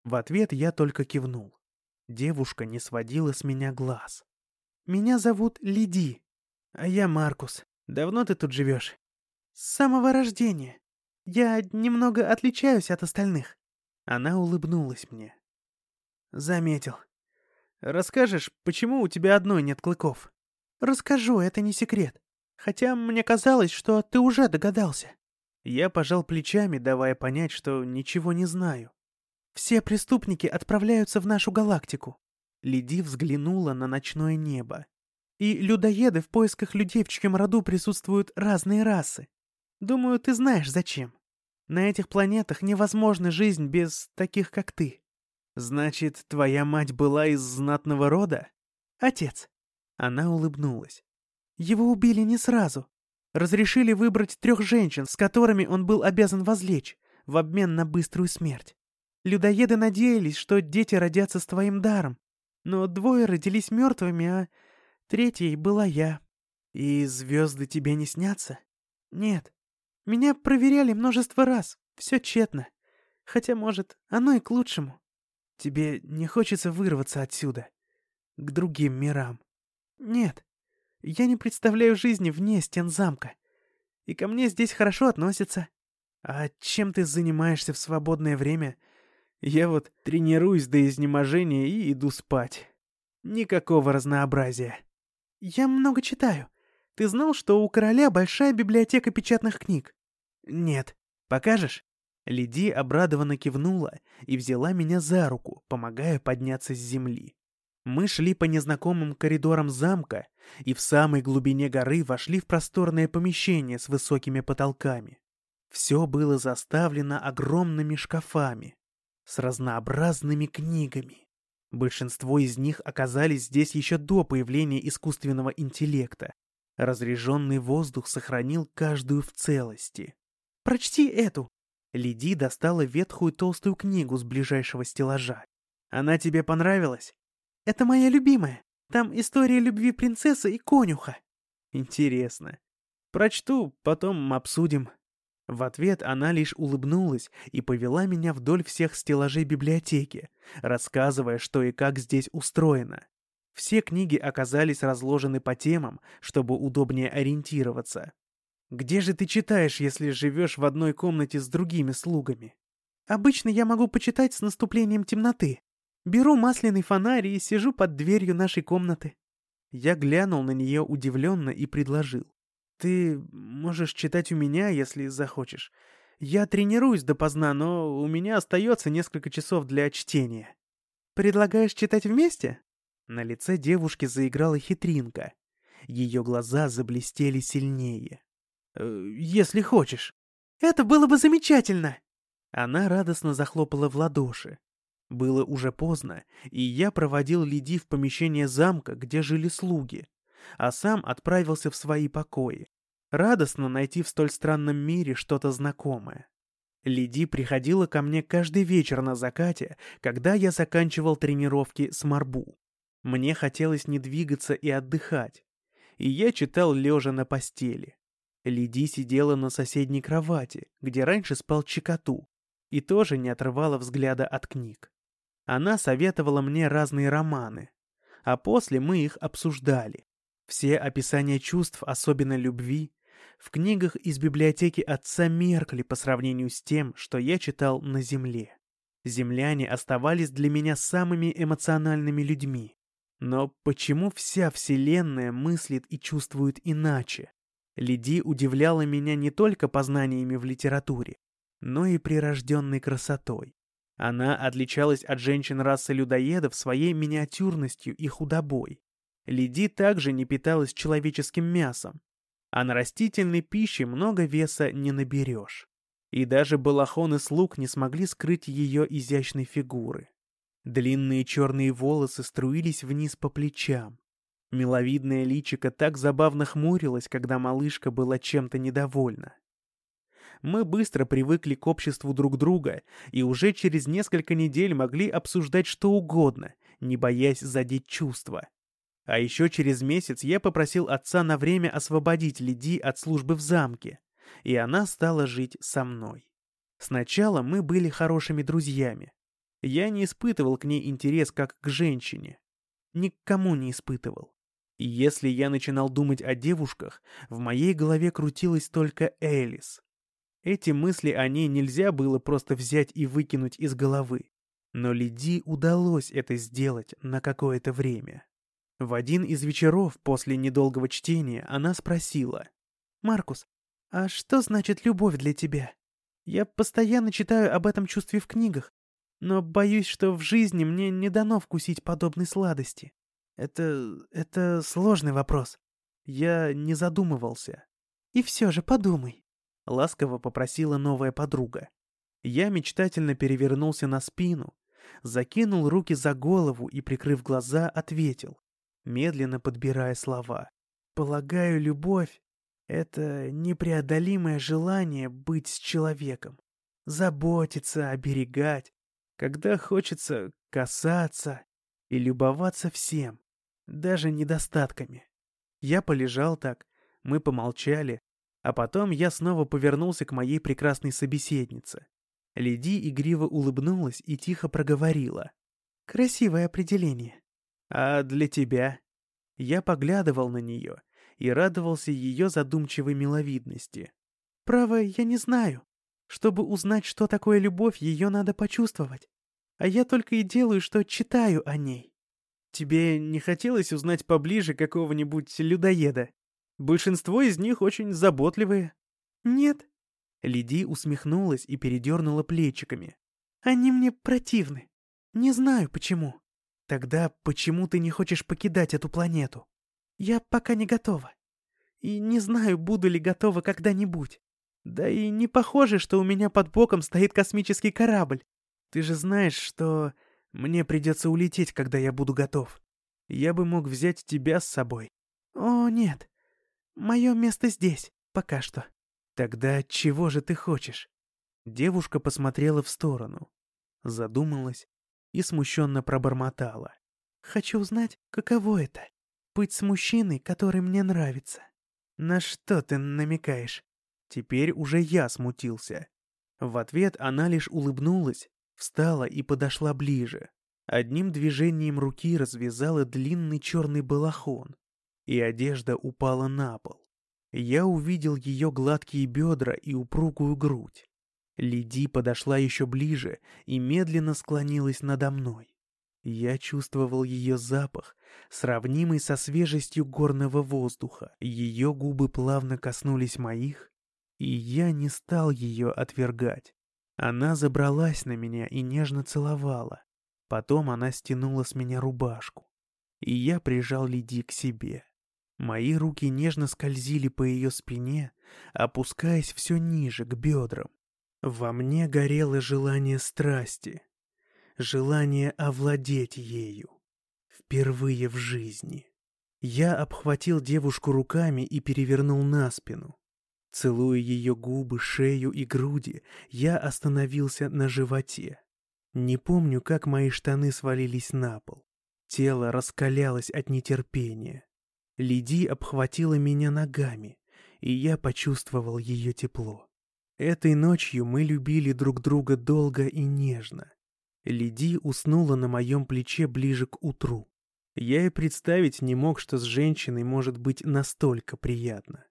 В ответ я только кивнул. Девушка не сводила с меня глаз. «Меня зовут Лиди, а я Маркус. Давно ты тут живешь?» «С самого рождения. Я немного отличаюсь от остальных. Она улыбнулась мне. Заметил. Расскажешь, почему у тебя одной нет клыков? Расскажу, это не секрет. Хотя мне казалось, что ты уже догадался. Я пожал плечами, давая понять, что ничего не знаю. Все преступники отправляются в нашу галактику. Лиди взглянула на ночное небо. И людоеды в поисках людей, в чьем роду присутствуют разные расы. Думаю, ты знаешь, зачем. На этих планетах невозможна жизнь без таких, как ты. Значит, твоя мать была из знатного рода? Отец. Она улыбнулась. Его убили не сразу. Разрешили выбрать трех женщин, с которыми он был обязан возлечь, в обмен на быструю смерть. Людоеды надеялись, что дети родятся с твоим даром. Но двое родились мертвыми, а третьей была я. И звезды тебе не снятся? Нет. Меня проверяли множество раз. Все тщетно. Хотя, может, оно и к лучшему. Тебе не хочется вырваться отсюда? К другим мирам? Нет. Я не представляю жизни вне стен замка. И ко мне здесь хорошо относятся. А чем ты занимаешься в свободное время? Я вот тренируюсь до изнеможения и иду спать. Никакого разнообразия. Я много читаю. Ты знал, что у короля большая библиотека печатных книг? Нет. Покажешь? Лиди обрадованно кивнула и взяла меня за руку, помогая подняться с земли. Мы шли по незнакомым коридорам замка и в самой глубине горы вошли в просторное помещение с высокими потолками. Все было заставлено огромными шкафами с разнообразными книгами. Большинство из них оказались здесь еще до появления искусственного интеллекта. Разреженный воздух сохранил каждую в целости. «Прочти эту!» Лиди достала ветхую толстую книгу с ближайшего стеллажа. «Она тебе понравилась?» «Это моя любимая. Там история любви принцессы и конюха». «Интересно. Прочту, потом обсудим». В ответ она лишь улыбнулась и повела меня вдоль всех стеллажей библиотеки, рассказывая, что и как здесь устроено. Все книги оказались разложены по темам, чтобы удобнее ориентироваться. «Где же ты читаешь, если живешь в одной комнате с другими слугами?» «Обычно я могу почитать с наступлением темноты», Беру масляный фонарь и сижу под дверью нашей комнаты. Я глянул на нее удивленно и предложил. Ты можешь читать у меня, если захочешь. Я тренируюсь допоздна, но у меня остается несколько часов для чтения. Предлагаешь читать вместе? На лице девушки заиграла хитринка. Ее глаза заблестели сильнее. «Э, «Если хочешь». «Это было бы замечательно!» Она радостно захлопала в ладоши. Было уже поздно, и я проводил Лиди в помещение замка, где жили слуги, а сам отправился в свои покои. Радостно найти в столь странном мире что-то знакомое. Лиди приходила ко мне каждый вечер на закате, когда я заканчивал тренировки с Марбу. Мне хотелось не двигаться и отдыхать, и я читал лежа на постели. Лиди сидела на соседней кровати, где раньше спал Чикату, и тоже не отрывала взгляда от книг. Она советовала мне разные романы, а после мы их обсуждали. Все описания чувств, особенно любви, в книгах из библиотеки отца меркли по сравнению с тем, что я читал на Земле. Земляне оставались для меня самыми эмоциональными людьми. Но почему вся Вселенная мыслит и чувствует иначе? Лиди удивляла меня не только познаниями в литературе, но и прирожденной красотой. Она отличалась от женщин расы людоедов своей миниатюрностью и худобой. Лиди также не питалась человеческим мясом, а на растительной пище много веса не наберешь. И даже балахоны слуг не смогли скрыть ее изящной фигуры. Длинные черные волосы струились вниз по плечам. Миловидное личико так забавно хмурилось, когда малышка была чем-то недовольна мы быстро привыкли к обществу друг друга и уже через несколько недель могли обсуждать что угодно, не боясь задеть чувства. А еще через месяц я попросил отца на время освободить Лиди от службы в замке, и она стала жить со мной. Сначала мы были хорошими друзьями. Я не испытывал к ней интерес как к женщине. Никому не испытывал. И если я начинал думать о девушках, в моей голове крутилась только Элис. Эти мысли о ней нельзя было просто взять и выкинуть из головы. Но Лиди удалось это сделать на какое-то время. В один из вечеров после недолгого чтения она спросила. «Маркус, а что значит любовь для тебя? Я постоянно читаю об этом чувстве в книгах, но боюсь, что в жизни мне не дано вкусить подобной сладости. Это... это сложный вопрос. Я не задумывался. И все же подумай. — ласково попросила новая подруга. Я мечтательно перевернулся на спину, закинул руки за голову и, прикрыв глаза, ответил. Медленно подбирая слова. «Полагаю, любовь — это непреодолимое желание быть с человеком, заботиться, оберегать, когда хочется касаться и любоваться всем, даже недостатками. Я полежал так, мы помолчали, а потом я снова повернулся к моей прекрасной собеседнице. Леди игриво улыбнулась и тихо проговорила. «Красивое определение. А для тебя?» Я поглядывал на нее и радовался ее задумчивой миловидности. «Право, я не знаю. Чтобы узнать, что такое любовь, ее надо почувствовать. А я только и делаю, что читаю о ней». «Тебе не хотелось узнать поближе какого-нибудь людоеда? Большинство из них очень заботливые». «Нет», Лиди усмехнулась и передернула плечиками. «Они мне противны. Не знаю, почему». «Тогда почему ты не хочешь покидать эту планету?» «Я пока не готова. И не знаю, буду ли готова когда-нибудь. Да и не похоже, что у меня под боком стоит космический корабль. Ты же знаешь, что мне придется улететь, когда я буду готов. Я бы мог взять тебя с собой». «О, нет. Мое место здесь, пока что». «Тогда чего же ты хочешь?» Девушка посмотрела в сторону, задумалась и смущенно пробормотала. «Хочу узнать, каково это — быть с мужчиной, который мне нравится». «На что ты намекаешь?» Теперь уже я смутился. В ответ она лишь улыбнулась, встала и подошла ближе. Одним движением руки развязала длинный черный балахон, и одежда упала на пол. Я увидел ее гладкие бедра и упругую грудь. Лиди подошла еще ближе и медленно склонилась надо мной. Я чувствовал ее запах, сравнимый со свежестью горного воздуха. Ее губы плавно коснулись моих, и я не стал ее отвергать. Она забралась на меня и нежно целовала. Потом она стянула с меня рубашку, и я прижал Лиди к себе. Мои руки нежно скользили по ее спине, опускаясь все ниже, к бедрам. Во мне горело желание страсти, желание овладеть ею. Впервые в жизни. Я обхватил девушку руками и перевернул на спину. Целуя ее губы, шею и груди, я остановился на животе. Не помню, как мои штаны свалились на пол. Тело раскалялось от нетерпения. Лиди обхватила меня ногами, и я почувствовал ее тепло. Этой ночью мы любили друг друга долго и нежно. Лиди уснула на моем плече ближе к утру. Я и представить не мог, что с женщиной может быть настолько приятно.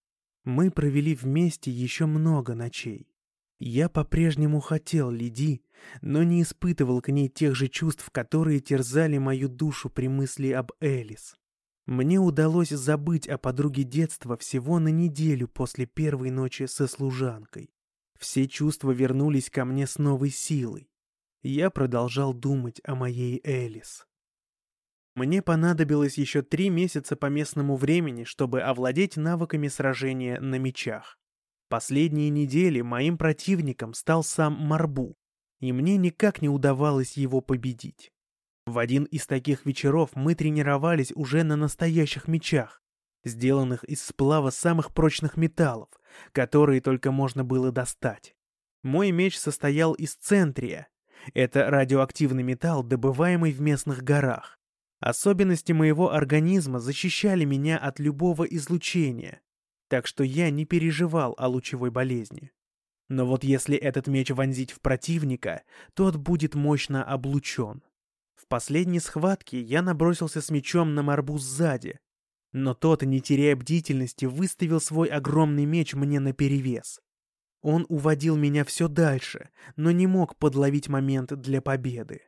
Мы провели вместе еще много ночей. Я по-прежнему хотел Лиди, но не испытывал к ней тех же чувств, которые терзали мою душу при мысли об Элис. Мне удалось забыть о подруге детства всего на неделю после первой ночи со служанкой. Все чувства вернулись ко мне с новой силой. Я продолжал думать о моей Элис. Мне понадобилось еще три месяца по местному времени, чтобы овладеть навыками сражения на мечах. Последние недели моим противником стал сам Марбу, и мне никак не удавалось его победить. В один из таких вечеров мы тренировались уже на настоящих мечах, сделанных из сплава самых прочных металлов, которые только можно было достать. Мой меч состоял из центрия. Это радиоактивный металл, добываемый в местных горах. Особенности моего организма защищали меня от любого излучения, так что я не переживал о лучевой болезни. Но вот если этот меч вонзить в противника, тот будет мощно облучен. В последней схватке я набросился с мечом на морбу сзади, но тот, не теряя бдительности, выставил свой огромный меч мне наперевес. Он уводил меня все дальше, но не мог подловить момент для победы.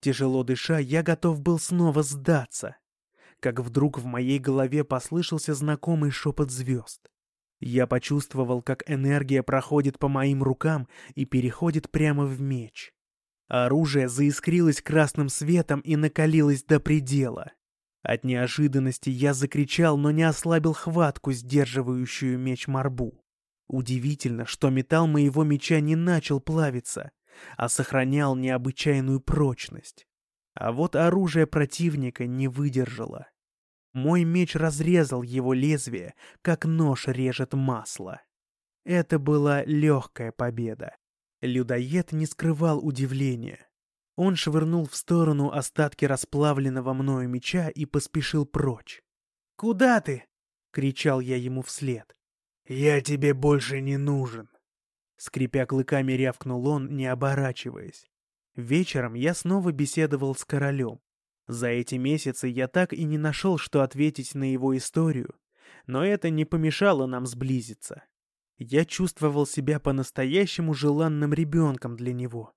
Тяжело дыша, я готов был снова сдаться, как вдруг в моей голове послышался знакомый шепот звезд. Я почувствовал, как энергия проходит по моим рукам и переходит прямо в меч. Оружие заискрилось красным светом и накалилось до предела. От неожиданности я закричал, но не ослабил хватку, сдерживающую меч Марбу. Удивительно, что металл моего меча не начал плавиться, а сохранял необычайную прочность. А вот оружие противника не выдержало. Мой меч разрезал его лезвие, как нож режет масло. Это была легкая победа. Людоед не скрывал удивления. Он швырнул в сторону остатки расплавленного мною меча и поспешил прочь. «Куда ты?» — кричал я ему вслед. «Я тебе больше не нужен!» Скрипя клыками, рявкнул он, не оборачиваясь. Вечером я снова беседовал с королем. За эти месяцы я так и не нашел, что ответить на его историю, но это не помешало нам сблизиться. Я чувствовал себя по-настоящему желанным ребенком для него,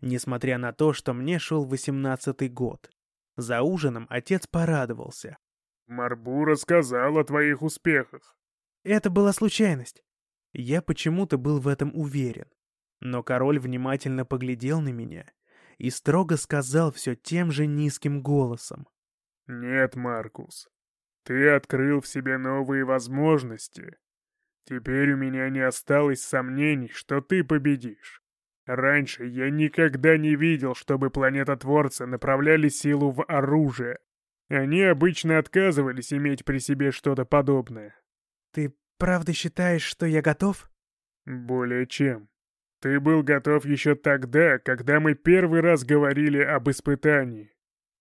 несмотря на то, что мне шел восемнадцатый год. За ужином отец порадовался. «Марбу рассказал о твоих успехах». Это была случайность. Я почему-то был в этом уверен. Но король внимательно поглядел на меня и строго сказал все тем же низким голосом. «Нет, Маркус, ты открыл в себе новые возможности. Теперь у меня не осталось сомнений, что ты победишь. Раньше я никогда не видел, чтобы планетотворцы направляли силу в оружие. Они обычно отказывались иметь при себе что-то подобное. Ты правда считаешь, что я готов? Более чем. Ты был готов еще тогда, когда мы первый раз говорили об испытании.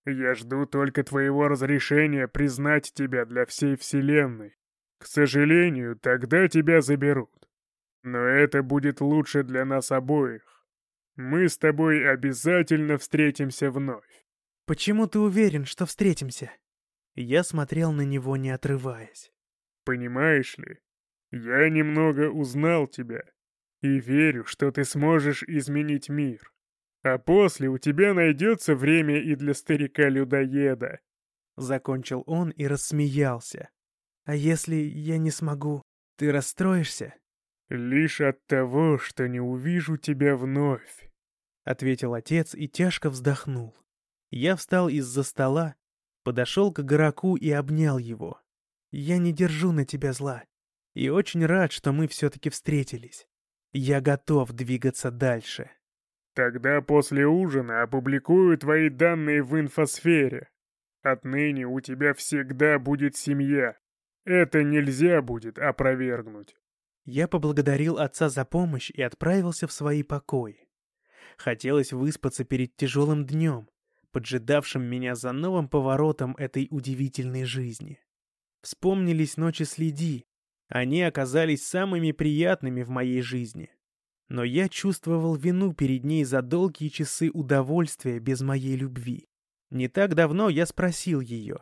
Я жду только твоего разрешения признать тебя для всей Вселенной. К сожалению, тогда тебя заберут. Но это будет лучше для нас обоих. Мы с тобой обязательно встретимся вновь. Почему ты уверен, что встретимся? Я смотрел на него, не отрываясь. Понимаешь ли, я немного узнал тебя и верю, что ты сможешь изменить мир. А после у тебя найдется время и для старика-людоеда. Закончил он и рассмеялся. А если я не смогу, ты расстроишься? Лишь от того, что не увижу тебя вновь. Ответил отец и тяжко вздохнул. Я встал из-за стола, подошел к игроку и обнял его. Я не держу на тебя зла. И очень рад, что мы все-таки встретились. Я готов двигаться дальше. Тогда после ужина опубликую твои данные в инфосфере. Отныне у тебя всегда будет семья. Это нельзя будет опровергнуть. Я поблагодарил отца за помощь и отправился в свои покои. Хотелось выспаться перед тяжелым днем, поджидавшим меня за новым поворотом этой удивительной жизни. Вспомнились ночи следи, они оказались самыми приятными в моей жизни. Но я чувствовал вину перед ней за долгие часы удовольствия без моей любви. Не так давно я спросил ее.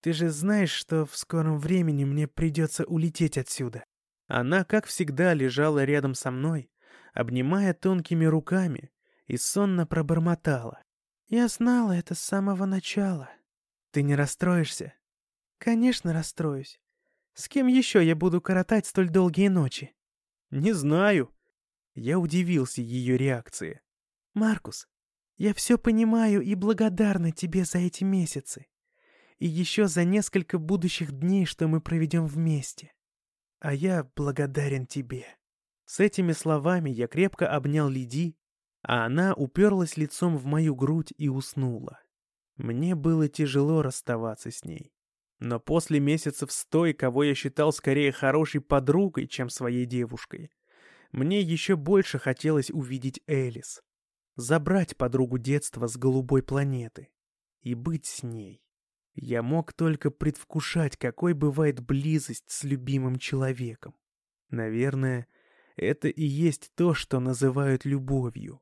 «Ты же знаешь, что в скором времени мне придется улететь отсюда?» Она, как всегда, лежала рядом со мной, обнимая тонкими руками, и сонно пробормотала. «Я знала это с самого начала. Ты не расстроишься?» «Конечно расстроюсь. С кем еще я буду коротать столь долгие ночи? Не знаю. Я удивился ее реакции. Маркус, я все понимаю и благодарна тебе за эти месяцы. И еще за несколько будущих дней, что мы проведем вместе. А я благодарен тебе. С этими словами я крепко обнял Лиди, а она уперлась лицом в мою грудь и уснула. Мне было тяжело расставаться с ней. Но после месяцев с той, кого я считал скорее хорошей подругой, чем своей девушкой, мне еще больше хотелось увидеть Элис. Забрать подругу детства с голубой планеты. И быть с ней. Я мог только предвкушать, какой бывает близость с любимым человеком. Наверное, это и есть то, что называют любовью.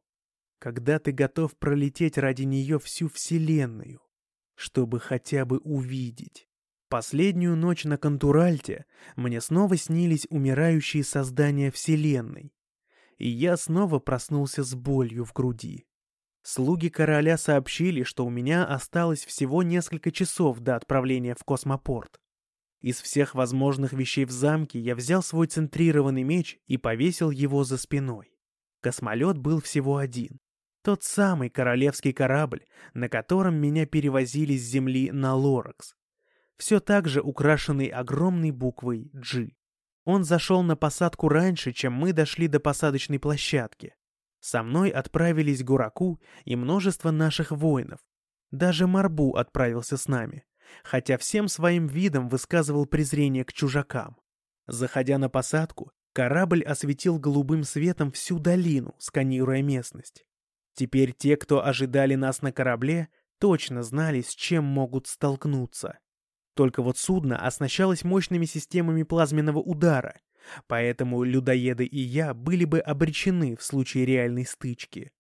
Когда ты готов пролететь ради нее всю Вселенную, чтобы хотя бы увидеть. Последнюю ночь на Контуральте мне снова снились умирающие создания Вселенной, и я снова проснулся с болью в груди. Слуги короля сообщили, что у меня осталось всего несколько часов до отправления в космопорт. Из всех возможных вещей в замке я взял свой центрированный меч и повесил его за спиной. Космолет был всего один. Тот самый королевский корабль, на котором меня перевозили с земли на Лоракс все так же украшенный огромной буквой «G». Он зашел на посадку раньше, чем мы дошли до посадочной площадки. Со мной отправились Гураку и множество наших воинов. Даже Марбу отправился с нами, хотя всем своим видом высказывал презрение к чужакам. Заходя на посадку, корабль осветил голубым светом всю долину, сканируя местность. Теперь те, кто ожидали нас на корабле, точно знали, с чем могут столкнуться. Только вот судно оснащалось мощными системами плазменного удара, поэтому людоеды и я были бы обречены в случае реальной стычки.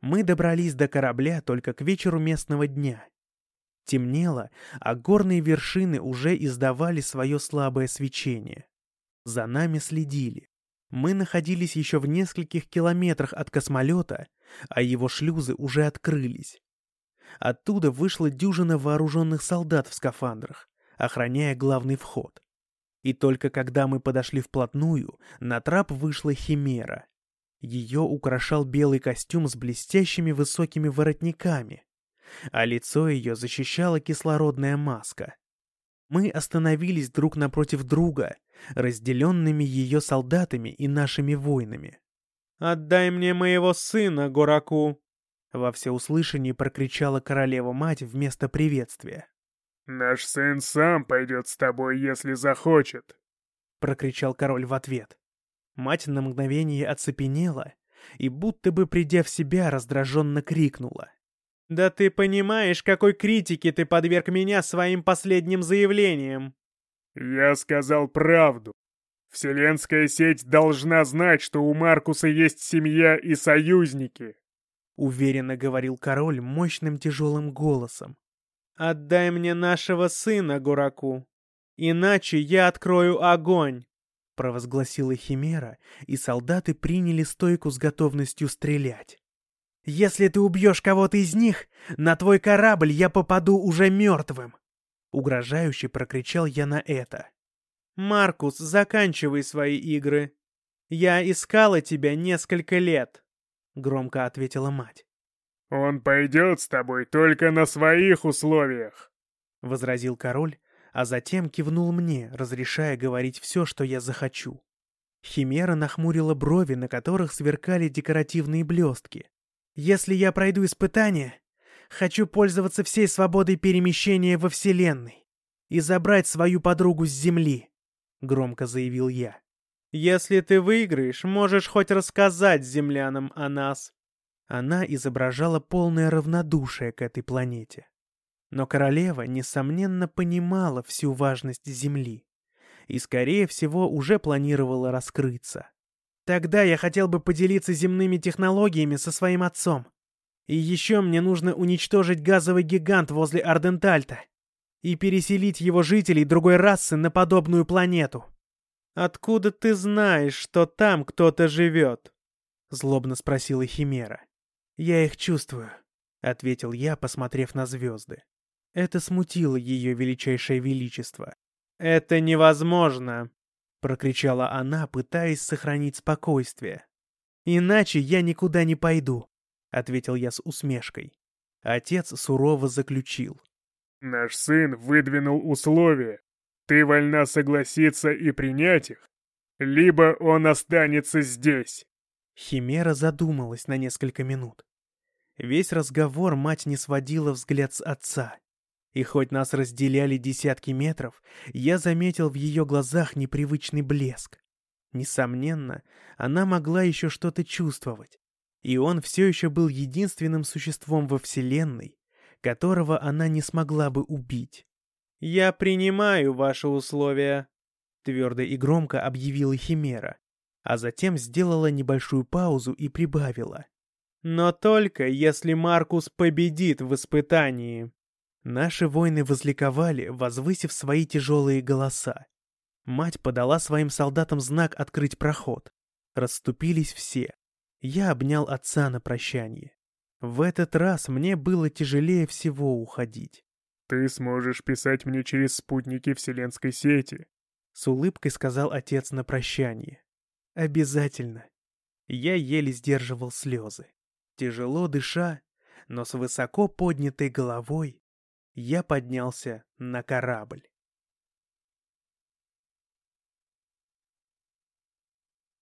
Мы добрались до корабля только к вечеру местного дня. Темнело, а горные вершины уже издавали свое слабое свечение. За нами следили. Мы находились еще в нескольких километрах от космолета, а его шлюзы уже открылись. Оттуда вышла дюжина вооруженных солдат в скафандрах, охраняя главный вход. И только когда мы подошли вплотную, на трап вышла Химера. Ее украшал белый костюм с блестящими высокими воротниками, а лицо ее защищала кислородная маска. Мы остановились друг напротив друга, разделенными ее солдатами и нашими воинами. «Отдай мне моего сына, Гураку!» Во всеуслышании прокричала королева-мать вместо приветствия. «Наш сын сам пойдет с тобой, если захочет», — прокричал король в ответ. Мать на мгновение оцепенела и, будто бы придя в себя, раздраженно крикнула. «Да ты понимаешь, какой критике ты подверг меня своим последним заявлением!» «Я сказал правду. Вселенская сеть должна знать, что у Маркуса есть семья и союзники!» Уверенно говорил король мощным тяжелым голосом. «Отдай мне нашего сына, Гураку, иначе я открою огонь!» провозгласила Химера, и солдаты приняли стойку с готовностью стрелять. «Если ты убьешь кого-то из них, на твой корабль я попаду уже мертвым!» Угрожающе прокричал я на это. «Маркус, заканчивай свои игры. Я искала тебя несколько лет», — громко ответила мать. «Он пойдет с тобой только на своих условиях», — возразил король, а затем кивнул мне, разрешая говорить все, что я захочу. Химера нахмурила брови, на которых сверкали декоративные блестки. «Если я пройду испытание, хочу пользоваться всей свободой перемещения во Вселенной и забрать свою подругу с Земли», — громко заявил я. «Если ты выиграешь, можешь хоть рассказать землянам о нас». Она изображала полное равнодушие к этой планете. Но королева, несомненно, понимала всю важность Земли и, скорее всего, уже планировала раскрыться. Тогда я хотел бы поделиться земными технологиями со своим отцом. И еще мне нужно уничтожить газовый гигант возле Ардентальта и переселить его жителей другой расы на подобную планету. «Откуда ты знаешь, что там кто-то живет?» — злобно спросила Химера. «Я их чувствую», — ответил я, посмотрев на звезды. Это смутило ее величайшее величество. «Это невозможно!» — прокричала она, пытаясь сохранить спокойствие. «Иначе я никуда не пойду», — ответил я с усмешкой. Отец сурово заключил. «Наш сын выдвинул условия. Ты вольна согласиться и принять их, либо он останется здесь». Химера задумалась на несколько минут. Весь разговор мать не сводила взгляд с отца. И хоть нас разделяли десятки метров, я заметил в ее глазах непривычный блеск. Несомненно, она могла еще что-то чувствовать. И он все еще был единственным существом во Вселенной, которого она не смогла бы убить. «Я принимаю ваши условия», — твердо и громко объявила Химера, а затем сделала небольшую паузу и прибавила. «Но только если Маркус победит в испытании». Наши воины возликовали, возвысив свои тяжелые голоса. Мать подала своим солдатам знак открыть проход. Расступились все. Я обнял отца на прощание. В этот раз мне было тяжелее всего уходить. «Ты сможешь писать мне через спутники вселенской сети», — с улыбкой сказал отец на прощание. «Обязательно». Я еле сдерживал слезы. Тяжело дыша, но с высоко поднятой головой, я поднялся на корабль.